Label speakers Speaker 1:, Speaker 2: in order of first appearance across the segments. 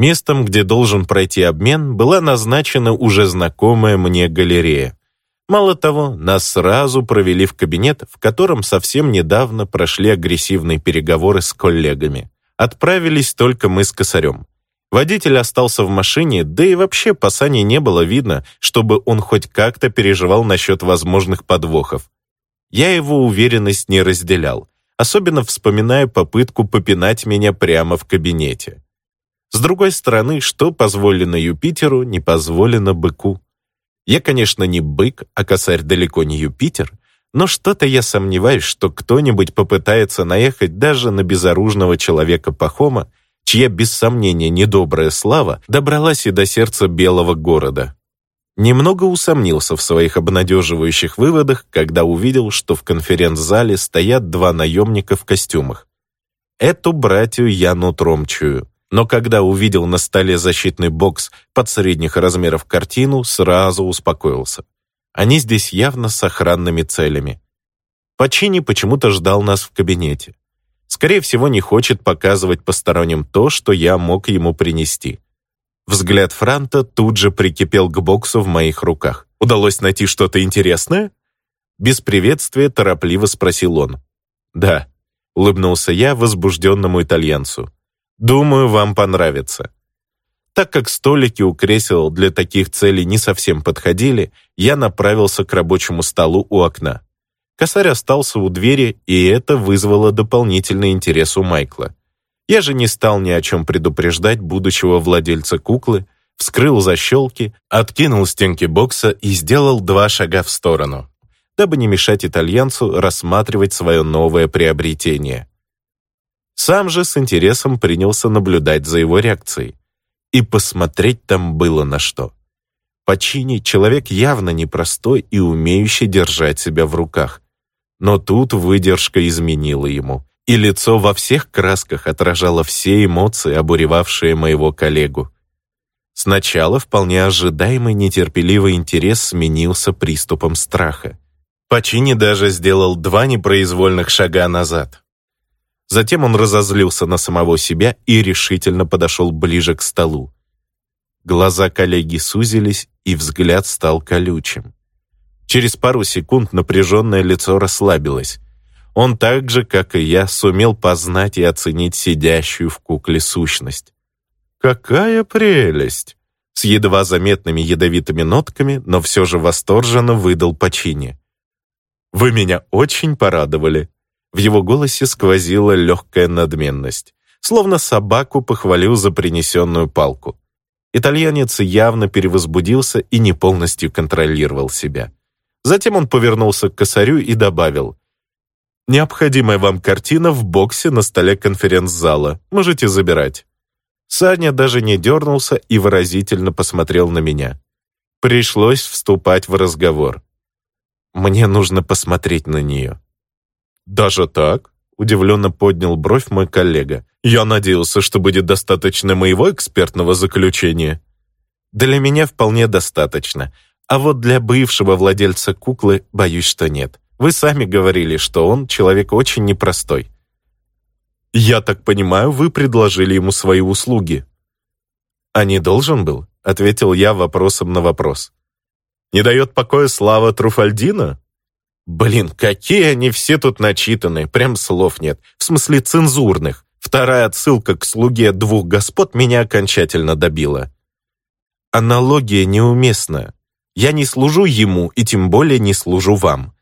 Speaker 1: Местом, где должен пройти обмен, была назначена уже знакомая мне галерея. Мало того, нас сразу провели в кабинет, в котором совсем недавно прошли агрессивные переговоры с коллегами. Отправились только мы с косарем. Водитель остался в машине, да и вообще по Сане не было видно, чтобы он хоть как-то переживал насчет возможных подвохов. Я его уверенность не разделял, особенно вспоминая попытку попинать меня прямо в кабинете. С другой стороны, что позволено Юпитеру, не позволено быку. Я, конечно, не бык, а косарь далеко не Юпитер, но что-то я сомневаюсь, что кто-нибудь попытается наехать даже на безоружного человека Пахома, чья без сомнения недобрая слава добралась и до сердца белого города. Немного усомнился в своих обнадеживающих выводах, когда увидел, что в конференц-зале стоят два наемника в костюмах. Эту братью я нутром чую. Но когда увидел на столе защитный бокс под средних размеров картину, сразу успокоился. Они здесь явно с охранными целями. Пачини почему-то ждал нас в кабинете. Скорее всего, не хочет показывать посторонним то, что я мог ему принести. Взгляд Франта тут же прикипел к боксу в моих руках. «Удалось найти что-то интересное?» Без приветствия торопливо спросил он. «Да», — улыбнулся я возбужденному итальянцу. «Думаю, вам понравится». Так как столики у кресел для таких целей не совсем подходили, я направился к рабочему столу у окна. Косарь остался у двери, и это вызвало дополнительный интерес у Майкла. Я же не стал ни о чем предупреждать будущего владельца куклы, вскрыл защелки, откинул стенки бокса и сделал два шага в сторону, дабы не мешать итальянцу рассматривать свое новое приобретение. Сам же с интересом принялся наблюдать за его реакцией. И посмотреть там было на что. Пачини — человек явно непростой и умеющий держать себя в руках. Но тут выдержка изменила ему, и лицо во всех красках отражало все эмоции, обуревавшие моего коллегу. Сначала вполне ожидаемый нетерпеливый интерес сменился приступом страха. Пачини даже сделал два непроизвольных шага назад. Затем он разозлился на самого себя и решительно подошел ближе к столу. Глаза коллеги сузились, и взгляд стал колючим. Через пару секунд напряженное лицо расслабилось. Он так же, как и я, сумел познать и оценить сидящую в кукле сущность. «Какая прелесть!» С едва заметными ядовитыми нотками, но все же восторженно выдал Пачини. «Вы меня очень порадовали». В его голосе сквозила легкая надменность, словно собаку похвалил за принесенную палку. Итальянец явно перевозбудился и не полностью контролировал себя. Затем он повернулся к косарю и добавил. «Необходимая вам картина в боксе на столе конференц-зала. Можете забирать». Саня даже не дернулся и выразительно посмотрел на меня. Пришлось вступать в разговор. «Мне нужно посмотреть на нее». «Даже так?» — удивленно поднял бровь мой коллега. «Я надеялся, что будет достаточно моего экспертного заключения». «Для меня вполне достаточно. А вот для бывшего владельца куклы боюсь, что нет. Вы сами говорили, что он человек очень непростой. Я так понимаю, вы предложили ему свои услуги. А не должен был? Ответил я вопросом на вопрос. Не дает покоя слава Труфальдина? Блин, какие они все тут начитанные, прям слов нет. В смысле цензурных. Вторая отсылка к слуге двух господ меня окончательно добила. Аналогия неуместна. Я не служу ему и тем более не служу вам.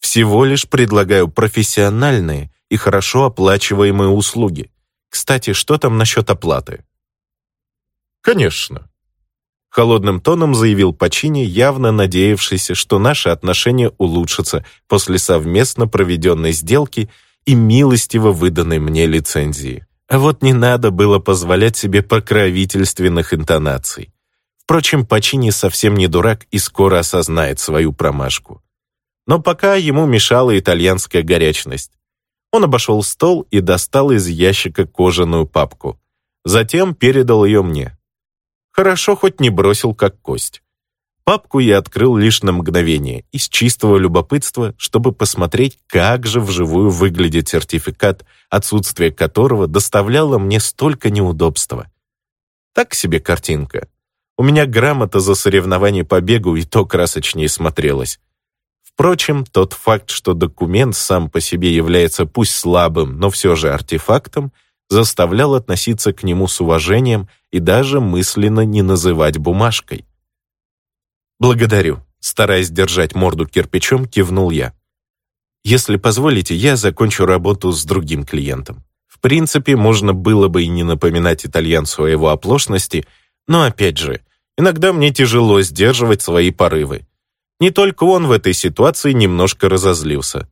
Speaker 1: Всего лишь предлагаю профессиональные и хорошо оплачиваемые услуги. Кстати, что там насчет оплаты? Конечно. Холодным тоном заявил Пачини, явно надеявшийся, что наши отношения улучшатся после совместно проведенной сделки и милостиво выданной мне лицензии. А вот не надо было позволять себе покровительственных интонаций. Впрочем, Пачини совсем не дурак и скоро осознает свою промашку. Но пока ему мешала итальянская горячность. Он обошел стол и достал из ящика кожаную папку. Затем передал ее мне. Хорошо, хоть не бросил как кость. Папку я открыл лишь на мгновение, из чистого любопытства, чтобы посмотреть, как же вживую выглядит сертификат, отсутствие которого доставляло мне столько неудобства. Так себе картинка. У меня грамота за соревнование по бегу и то красочнее смотрелась. Впрочем, тот факт, что документ сам по себе является пусть слабым, но все же артефактом, заставлял относиться к нему с уважением и даже мысленно не называть бумажкой. «Благодарю», — стараясь держать морду кирпичом, кивнул я. «Если позволите, я закончу работу с другим клиентом». В принципе, можно было бы и не напоминать итальянцу о его оплошности, но опять же, иногда мне тяжело сдерживать свои порывы. Не только он в этой ситуации немножко разозлился.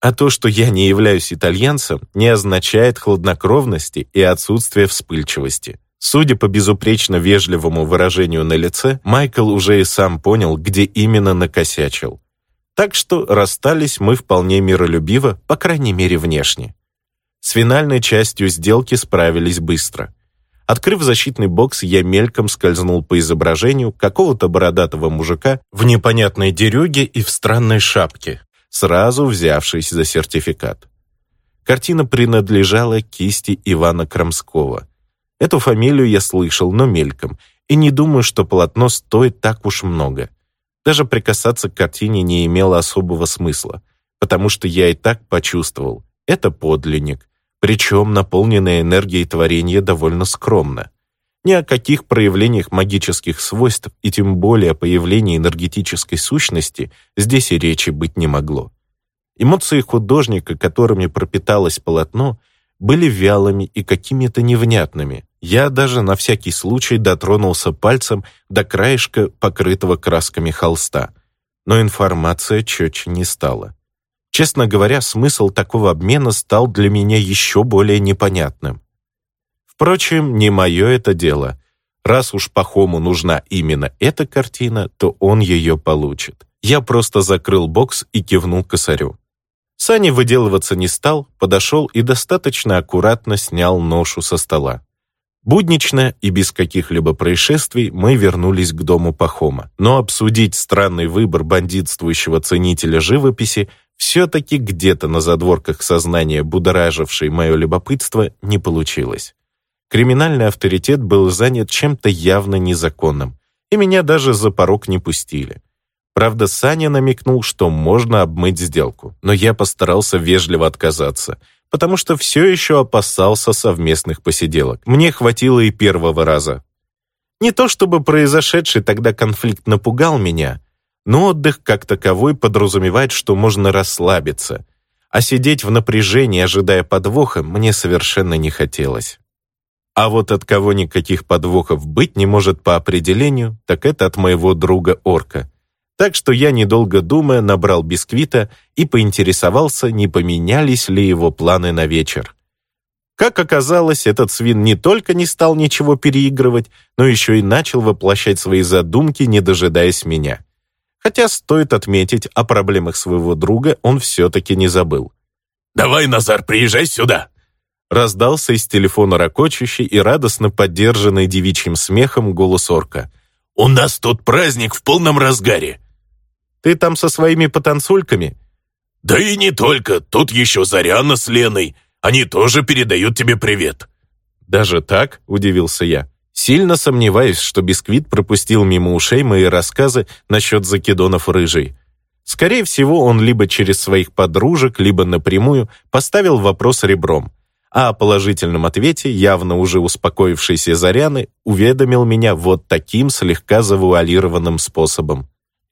Speaker 1: А то, что я не являюсь итальянцем, не означает хладнокровности и отсутствия вспыльчивости. Судя по безупречно вежливому выражению на лице, Майкл уже и сам понял, где именно накосячил. Так что расстались мы вполне миролюбиво, по крайней мере внешне. С финальной частью сделки справились быстро. Открыв защитный бокс, я мельком скользнул по изображению какого-то бородатого мужика в непонятной дерюге и в странной шапке, сразу взявшись за сертификат. Картина принадлежала кисти Ивана Крамского. Эту фамилию я слышал, но мельком, и не думаю, что полотно стоит так уж много. Даже прикасаться к картине не имело особого смысла, потому что я и так почувствовал, это подлинник, причем наполненное энергией творение довольно скромно. Ни о каких проявлениях магических свойств и тем более о появлении энергетической сущности здесь и речи быть не могло. Эмоции художника, которыми пропиталось полотно, были вялыми и какими-то невнятными. Я даже на всякий случай дотронулся пальцем до краешка, покрытого красками холста. Но информация четче не стала. Честно говоря, смысл такого обмена стал для меня еще более непонятным. Впрочем, не мое это дело. Раз уж Пахому нужна именно эта картина, то он ее получит. Я просто закрыл бокс и кивнул косарю. Саня выделываться не стал, подошел и достаточно аккуратно снял ношу со стола. Буднично и без каких-либо происшествий мы вернулись к дому Пахома, но обсудить странный выбор бандитствующего ценителя живописи все-таки где-то на задворках сознания, будоражившей мое любопытство, не получилось. Криминальный авторитет был занят чем-то явно незаконным, и меня даже за порог не пустили. Правда, Саня намекнул, что можно обмыть сделку, но я постарался вежливо отказаться, потому что все еще опасался совместных посиделок. Мне хватило и первого раза. Не то чтобы произошедший тогда конфликт напугал меня, но отдых как таковой подразумевает, что можно расслабиться, а сидеть в напряжении, ожидая подвоха, мне совершенно не хотелось. А вот от кого никаких подвохов быть не может по определению, так это от моего друга-орка. Так что я, недолго думая, набрал бисквита и поинтересовался, не поменялись ли его планы на вечер. Как оказалось, этот свин не только не стал ничего переигрывать, но еще и начал воплощать свои задумки, не дожидаясь меня. Хотя, стоит отметить, о проблемах своего друга он все-таки не забыл.
Speaker 2: «Давай, Назар, приезжай сюда!»
Speaker 1: Раздался из телефона ракочущий и радостно поддержанный девичьим смехом голос орка.
Speaker 2: «У нас тут праздник в полном разгаре!»
Speaker 1: «Ты там со своими потанцульками?»
Speaker 2: «Да и не только, тут еще Заряна с Леной. Они тоже передают тебе привет».
Speaker 1: «Даже так?» – удивился я. Сильно сомневаюсь, что Бисквит пропустил мимо ушей мои рассказы насчет закидонов рыжий. Скорее всего, он либо через своих подружек, либо напрямую поставил вопрос ребром. А о положительном ответе, явно уже успокоившийся Заряны, уведомил меня вот таким слегка завуалированным способом.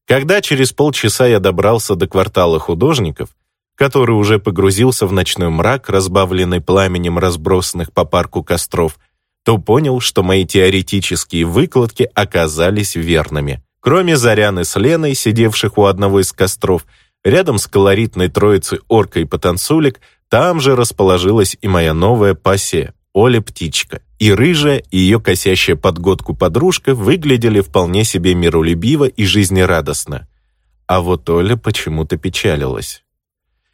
Speaker 1: Когда через полчаса я добрался до квартала художников, который уже погрузился в ночной мрак, разбавленный пламенем разбросанных по парку костров, то понял, что мои теоретические выкладки оказались верными. Кроме Заряны с Леной, сидевших у одного из костров, рядом с колоритной троицей орка и потанцулик, там же расположилась и моя новая пассия, Оля Птичка. И рыжая, и ее косящая подгодку подружка выглядели вполне себе миролюбиво и жизнерадостно. А вот Оля почему-то печалилась.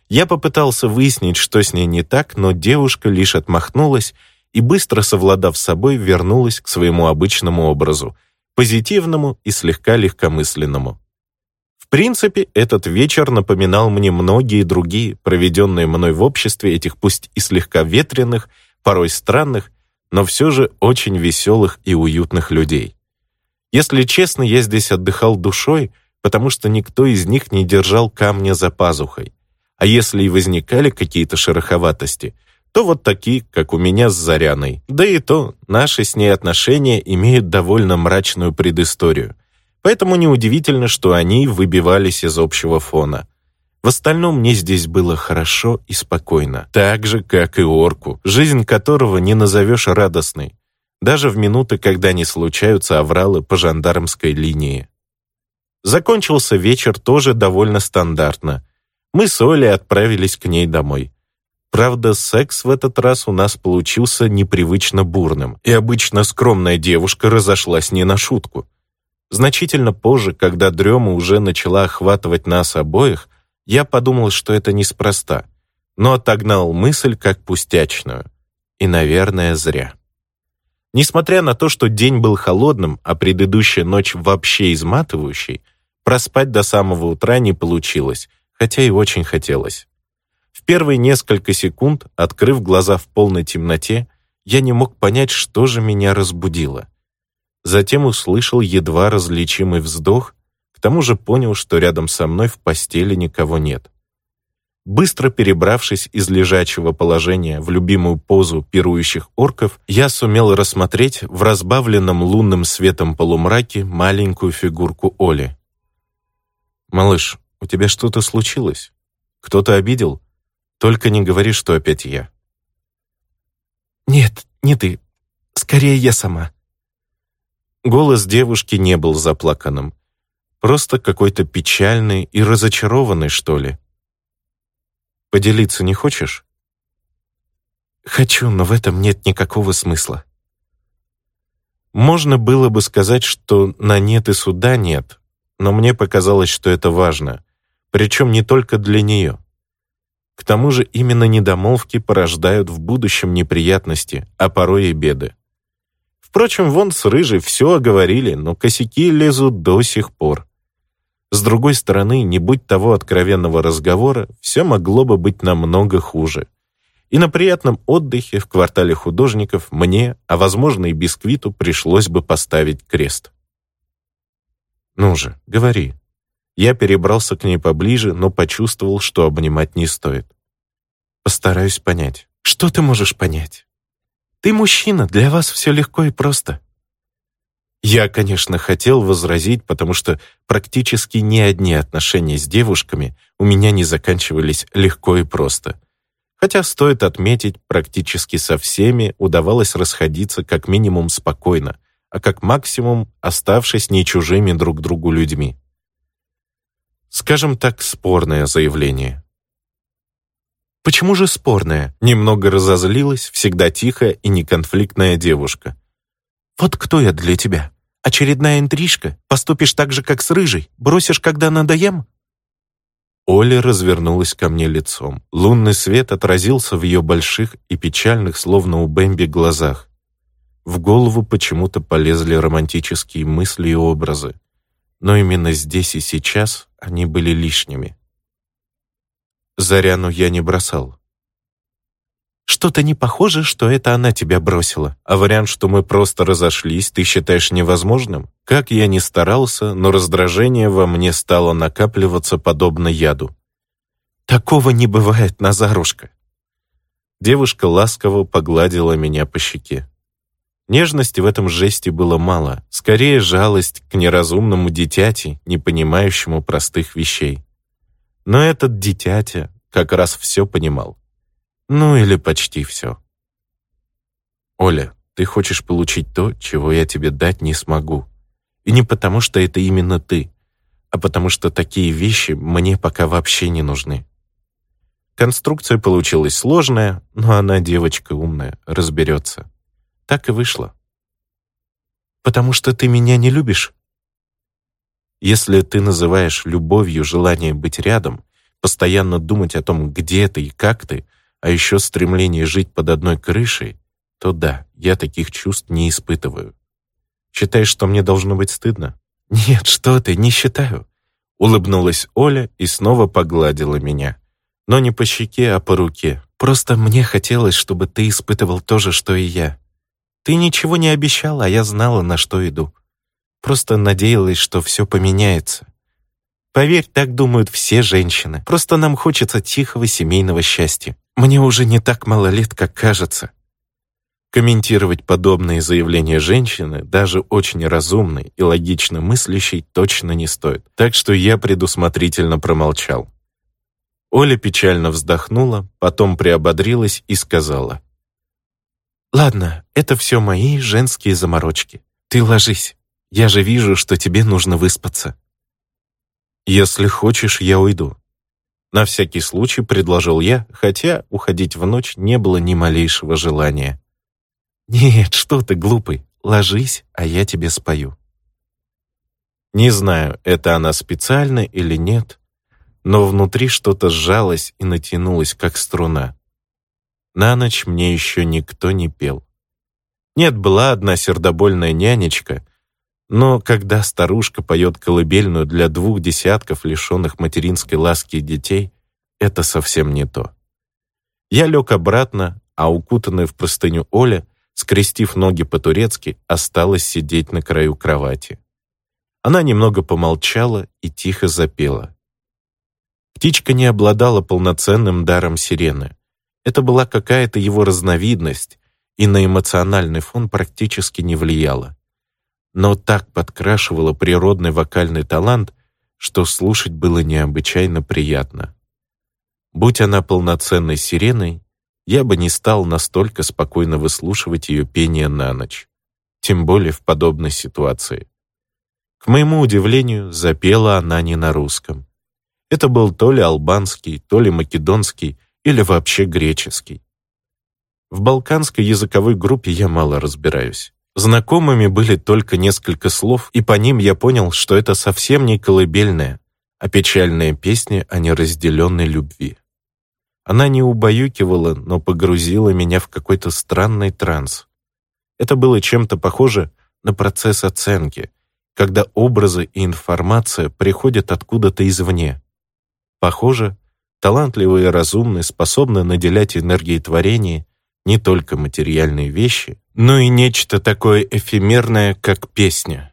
Speaker 1: Я попытался выяснить, что с ней не так, но девушка лишь отмахнулась и, быстро совладав с собой, вернулась к своему обычному образу, позитивному и слегка легкомысленному. Принципе, этот вечер напоминал мне многие другие, проведенные мной в обществе этих пусть и слегка ветреных, порой странных, но все же очень веселых и уютных людей. Если честно, я здесь отдыхал душой, потому что никто из них не держал камня за пазухой. А если и возникали какие-то шероховатости, то вот такие, как у меня с Заряной. Да и то, наши с ней отношения имеют довольно мрачную предысторию. Поэтому неудивительно, что они выбивались из общего фона. В остальном мне здесь было хорошо и спокойно, так же, как и орку, жизнь которого не назовешь радостной, даже в минуты, когда не случаются авралы по жандармской линии. Закончился вечер тоже довольно стандартно. Мы с Олей отправились к ней домой. Правда, секс в этот раз у нас получился непривычно бурным, и обычно скромная девушка разошлась не на шутку. Значительно позже, когда дрема уже начала охватывать нас обоих, я подумал, что это неспроста, но отогнал мысль как пустячную. И, наверное, зря. Несмотря на то, что день был холодным, а предыдущая ночь вообще изматывающей, проспать до самого утра не получилось, хотя и очень хотелось. В первые несколько секунд, открыв глаза в полной темноте, я не мог понять, что же меня разбудило. Затем услышал едва различимый вздох, к тому же понял, что рядом со мной в постели никого нет. Быстро перебравшись из лежачего положения в любимую позу пирующих орков, я сумел рассмотреть в разбавленном лунным светом полумраке маленькую фигурку Оли. «Малыш, у тебя что-то случилось? Кто-то обидел? Только не говори, что опять я».
Speaker 3: «Нет, не ты. Скорее я сама».
Speaker 1: Голос девушки не был заплаканным. Просто какой-то печальный и разочарованный, что ли. Поделиться не хочешь?
Speaker 3: Хочу, но в этом нет никакого смысла.
Speaker 1: Можно было бы сказать, что на нет и суда нет, но мне показалось, что это важно, причем не только для нее. К тому же именно недомолвки порождают в будущем неприятности, а порой и беды. Впрочем, вон с Рыжей все оговорили, но косяки лезут до сих пор. С другой стороны, не будь того откровенного разговора, все могло бы быть намного хуже. И на приятном отдыхе в квартале художников мне, а возможно и Бисквиту, пришлось бы поставить крест. «Ну же, говори». Я перебрался к ней поближе, но почувствовал, что обнимать не стоит. Постараюсь понять.
Speaker 3: Что ты можешь понять? Ты мужчина, для вас все легко и просто.
Speaker 1: Я, конечно, хотел возразить, потому что практически ни одни отношения с девушками у меня не заканчивались легко и просто. Хотя, стоит отметить, практически со всеми удавалось расходиться как минимум спокойно, а как максимум оставшись не чужими друг другу людьми. Скажем так, спорное заявление.
Speaker 3: Почему же спорное?
Speaker 1: Немного разозлилась всегда тихая и неконфликтная девушка.
Speaker 3: Вот кто я для тебя? Очередная интрижка? Поступишь так же, как с рыжей? Бросишь, когда надоем?»
Speaker 1: Оля развернулась ко мне лицом. Лунный свет отразился в ее больших и печальных, словно у Бэмби, глазах. В голову почему-то полезли романтические мысли и образы. Но именно здесь и сейчас они были лишними. Заряну я не бросал.
Speaker 3: Что-то не похоже, что это она тебя бросила.
Speaker 1: А вариант, что мы просто разошлись, ты считаешь невозможным? Как я ни старался, но раздражение во мне стало накапливаться подобно яду.
Speaker 3: Такого не бывает, Назарушка.
Speaker 1: Девушка ласково погладила меня по щеке. Нежности в этом жесте было мало, скорее жалость к неразумному дитяти, не понимающему простых вещей. Но этот дитятя как раз все понимал. Ну или почти все. Оля, ты хочешь получить то, чего я тебе дать не смогу. И не потому, что это именно ты, а потому что такие вещи мне пока вообще не нужны. Конструкция получилась сложная, но она девочка умная, разберется. Так и вышло.
Speaker 3: «Потому что ты меня не любишь?»
Speaker 1: Если ты называешь любовью желание быть рядом, постоянно думать о том, где ты и как ты, а еще стремление жить под одной крышей, то да, я таких чувств не испытываю. Считаешь, что мне должно быть стыдно?
Speaker 3: Нет, что ты, не считаю.
Speaker 1: Улыбнулась Оля и снова погладила меня. Но не по щеке, а по руке.
Speaker 3: Просто мне хотелось, чтобы ты испытывал то же, что и я. Ты ничего не обещала, а я знала, на что иду. Просто надеялась, что все поменяется. Поверь, так думают все женщины. Просто нам хочется тихого семейного счастья. Мне уже не так мало лет, как кажется. Комментировать подобные заявления женщины, даже очень разумной и логично мыслящей, точно не стоит. Так что я предусмотрительно промолчал. Оля печально вздохнула, потом приободрилась и сказала. «Ладно, это все мои женские заморочки. Ты ложись. Я же вижу, что тебе нужно выспаться». «Если хочешь, я уйду». На всякий случай предложил я, хотя уходить в ночь не было ни малейшего желания. «Нет, что ты, глупый, ложись, а я тебе спою». Не знаю, это она специально или нет, но внутри что-то сжалось и натянулось, как струна. На ночь мне еще никто не пел. Нет, была одна сердобольная нянечка, но когда старушка поет колыбельную для двух десятков лишенных материнской ласки детей, это совсем не то. Я лег обратно, а укутанная в простыню Оля, скрестив ноги по-турецки, осталась сидеть на краю кровати. Она немного помолчала и тихо запела. Птичка не обладала полноценным даром сирены. Это была какая-то его разновидность и на эмоциональный фон практически не влияла. Но так подкрашивала природный вокальный талант, что слушать было необычайно приятно. Будь она полноценной сиреной, я бы не стал настолько спокойно выслушивать ее пение на ночь, тем более в подобной ситуации. К моему удивлению, запела она не на русском. Это был то ли албанский, то ли македонский, или вообще греческий. В балканской языковой группе я мало разбираюсь. Знакомыми были только несколько слов, и по ним я понял, что это совсем не колыбельная, а печальная песня о неразделенной любви. Она не убаюкивала, но погрузила меня в какой-то странный транс. Это было чем-то похоже на процесс оценки, когда образы и информация приходят откуда-то извне, Похоже, талантливые и разумные способны наделять энергией творения не только материальные вещи, но и нечто такое эфемерное, как песня.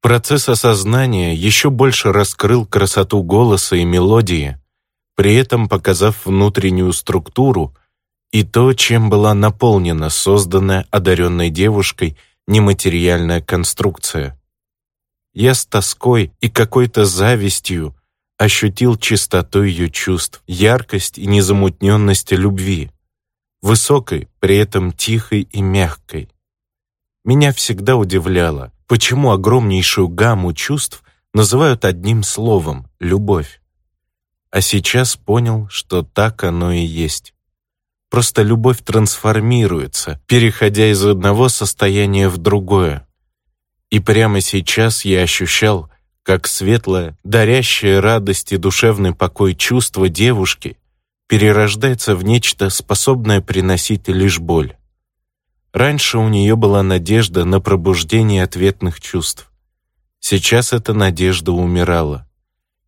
Speaker 3: Процесс осознания еще больше раскрыл красоту голоса и мелодии, при этом показав внутреннюю структуру и то, чем была наполнена созданная одаренной девушкой нематериальная конструкция. Я с тоской и какой-то завистью ощутил чистоту ее чувств, яркость и незамутненность любви, высокой, при этом тихой и мягкой. Меня всегда удивляло, почему огромнейшую гамму чувств называют одним словом — любовь. А сейчас понял, что так оно и есть. Просто любовь трансформируется, переходя из одного состояния в другое. И прямо сейчас я ощущал, как светлое, дарящее радость и душевный покой чувство девушки перерождается в нечто, способное приносить лишь боль. Раньше у нее была надежда на пробуждение ответных чувств. Сейчас эта надежда умирала,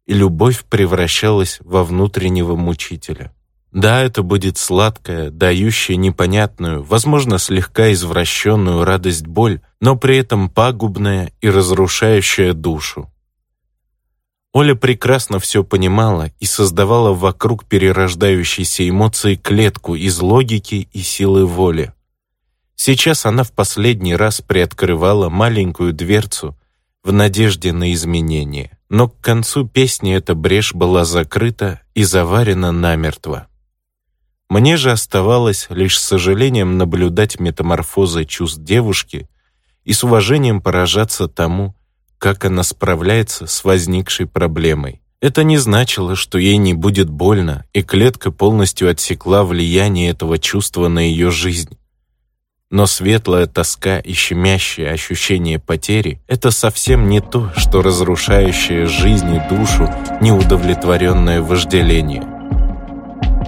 Speaker 3: и любовь превращалась во внутреннего мучителя. Да, это будет сладкая, дающая непонятную, возможно, слегка извращенную радость-боль, но при этом пагубная и разрушающая душу. Оля прекрасно все понимала и создавала вокруг перерождающейся эмоции клетку из логики и силы воли. Сейчас она в последний раз приоткрывала маленькую дверцу в надежде на изменение, но к концу песни эта брешь была закрыта и заварена намертво. Мне же оставалось лишь с сожалением наблюдать метаморфозы чувств девушки и с уважением поражаться тому, как она справляется с возникшей проблемой. Это не значило, что ей не будет больно, и клетка полностью отсекла влияние этого чувства на ее жизнь. Но светлая тоска и щемящее ощущение потери — это совсем не то, что разрушающее жизнь и душу неудовлетворенное вожделение.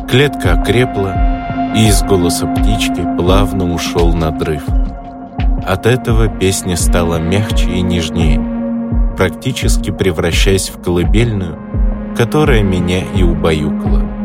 Speaker 3: Клетка окрепла, и из голоса птички плавно ушел надрыв. От этого песня стала мягче и нежнее — практически превращаясь в колыбельную, которая меня и убаюкала.